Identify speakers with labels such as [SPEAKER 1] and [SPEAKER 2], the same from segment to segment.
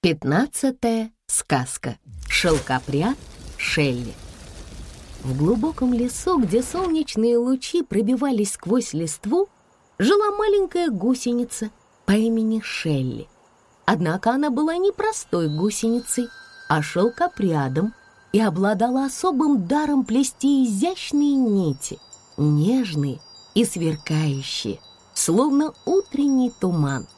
[SPEAKER 1] Пятнадцатая сказка. Шелкопряд Шелли. В глубоком лесу, где солнечные лучи пробивались сквозь листву, жила маленькая гусеница по имени Шелли. Однако она была не простой гусеницей, а шелкопрядом и обладала особым даром плести изящные нити, нежные и сверкающие, словно утренний туман.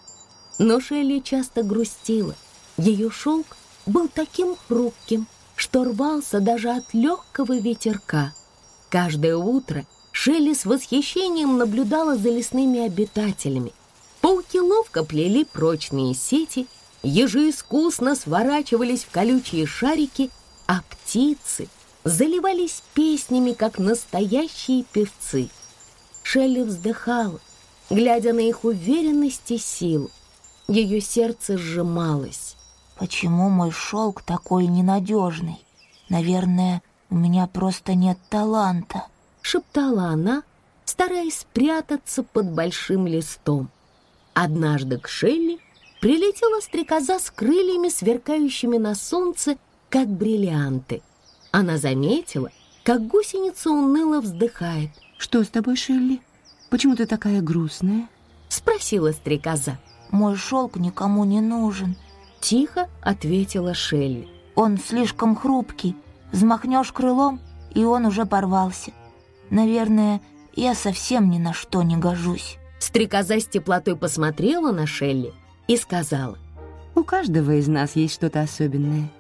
[SPEAKER 1] Но Шелли часто грустила — ее шелк был таким хрупким, что рвался даже от легкого ветерка. Каждое утро Шелли с восхищением наблюдала за лесными обитателями. Пауки ловко плели прочные сети, ежи искусно сворачивались в колючие шарики, а птицы заливались песнями, как настоящие певцы. Шелли вздыхала, глядя на их уверенность и силу. Ее сердце сжималось.
[SPEAKER 2] Почему мой шелк такой ненадежный? Наверное, у меня просто нет таланта.
[SPEAKER 1] Шептала она, стараясь спрятаться под большим листом. Однажды к Шелли прилетела стрекоза с крыльями, сверкающими на солнце, как бриллианты. Она заметила, как гусеница уныло вздыхает.
[SPEAKER 3] «Что с тобой, Шелли? Почему ты такая грустная?»
[SPEAKER 1] — спросила стрекоза.
[SPEAKER 2] «Мой шелк никому не нужен»,
[SPEAKER 1] Тихо ответила Шелли.
[SPEAKER 2] Он слишком хрупкий. Взмахнешь крылом, и он уже порвался. Наверное, я совсем ни на что не гожусь.
[SPEAKER 1] Стрекоза с теплотой посмотрела на Шелли и сказала.
[SPEAKER 3] У каждого из нас есть что-то особенное.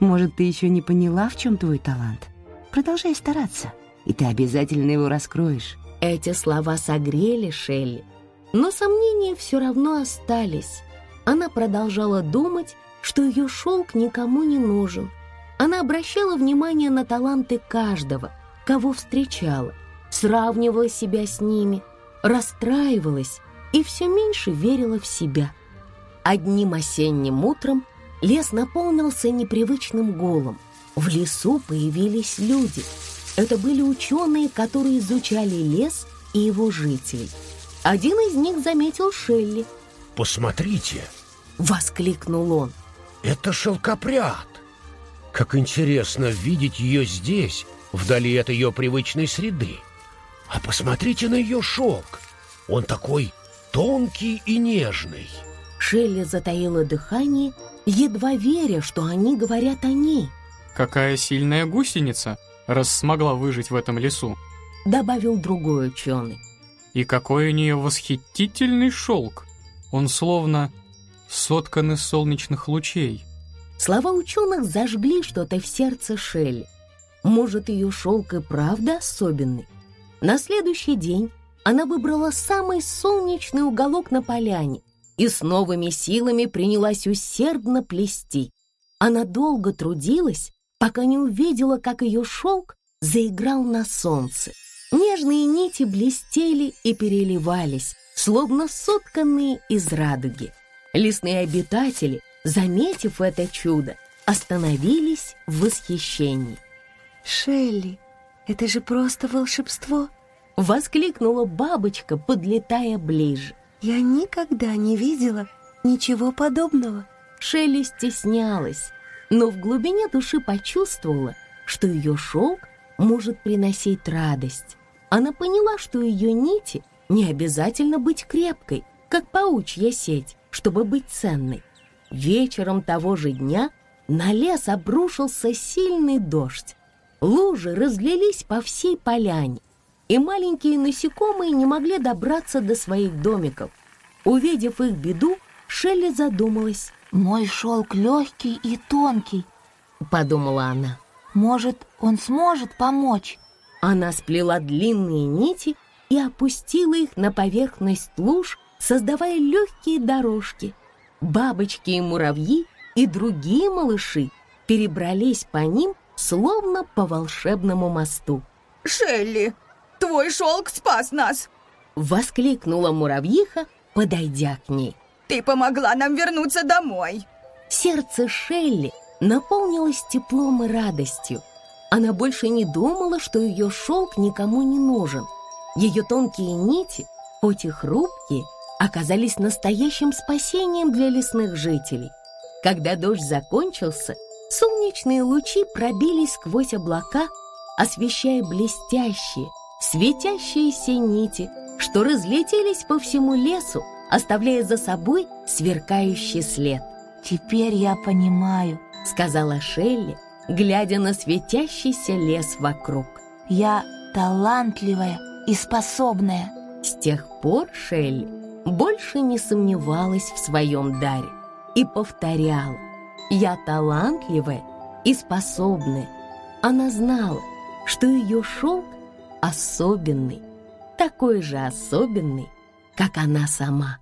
[SPEAKER 3] Может, ты еще не поняла, в чем твой талант? Продолжай стараться, и ты обязательно его раскроешь.
[SPEAKER 1] Эти слова согрели Шелли, но сомнения все равно остались. Она продолжала думать, что ее шелк никому не нужен. Она обращала внимание на таланты каждого, кого встречала, сравнивала себя с ними, расстраивалась и все меньше верила в себя. Одним осенним утром лес наполнился непривычным голом. В лесу появились люди. Это были ученые, которые изучали лес и его жителей. Один из них заметил Шелли.
[SPEAKER 4] «Посмотрите!»
[SPEAKER 1] — воскликнул он.
[SPEAKER 4] «Это шелкопряд! Как интересно видеть ее здесь, вдали от ее привычной среды. А посмотрите на ее шелк! Он такой тонкий и нежный!»
[SPEAKER 1] Шелли затаила дыхание, едва веря, что они говорят о ней.
[SPEAKER 5] «Какая сильная гусеница, раз смогла выжить в этом лесу!»
[SPEAKER 1] Добавил другой ученый.
[SPEAKER 5] «И какой у нее восхитительный шелк! Он словно соткан из солнечных лучей.
[SPEAKER 1] Слова ученых зажгли что-то в сердце Шелли. Может, ее шелк и правда особенный? На следующий день она выбрала самый солнечный уголок на поляне и с новыми силами принялась усердно плести. Она долго трудилась, пока не увидела, как ее шелк заиграл на солнце. Нежные нити блестели и переливались, словно сотканные из радуги. Лесные обитатели, заметив это чудо, остановились в восхищении.
[SPEAKER 3] «Шелли, это же просто волшебство!»
[SPEAKER 1] — воскликнула бабочка, подлетая ближе.
[SPEAKER 3] «Я никогда не видела ничего подобного!»
[SPEAKER 1] Шелли стеснялась, но в глубине души почувствовала, что ее шелк может приносить радость. Она поняла, что ее нити не обязательно быть крепкой, как паучья сеть чтобы быть ценной. Вечером того же дня на лес обрушился сильный дождь. Лужи разлились по всей поляне, и маленькие насекомые не могли добраться до своих домиков. Увидев их беду, Шелли задумалась.
[SPEAKER 2] «Мой шелк легкий и тонкий», —
[SPEAKER 1] подумала она.
[SPEAKER 2] «Может, он сможет помочь?»
[SPEAKER 1] Она сплела длинные нити и опустила их на поверхность луж, создавая легкие дорожки. Бабочки и муравьи и другие малыши перебрались по ним, словно по волшебному мосту.
[SPEAKER 6] «Шелли, твой шелк спас нас!»
[SPEAKER 1] Воскликнула муравьиха, подойдя к ней.
[SPEAKER 6] «Ты помогла нам вернуться домой!»
[SPEAKER 1] Сердце Шелли наполнилось теплом и радостью. Она больше не думала, что ее шелк никому не нужен. Ее тонкие нити, хоть и хрупкие, оказались настоящим спасением для лесных жителей. Когда дождь закончился, солнечные лучи пробились сквозь облака, освещая блестящие, светящиеся нити, что разлетелись по всему лесу, оставляя за собой сверкающий след.
[SPEAKER 2] «Теперь я понимаю», —
[SPEAKER 1] сказала Шелли, глядя на светящийся лес вокруг.
[SPEAKER 2] «Я талантливая и способная».
[SPEAKER 1] С тех пор Шелли больше не сомневалась в своем даре и повторяла «Я талантливая и способная». Она знала, что ее шелк особенный, такой же особенный, как она сама.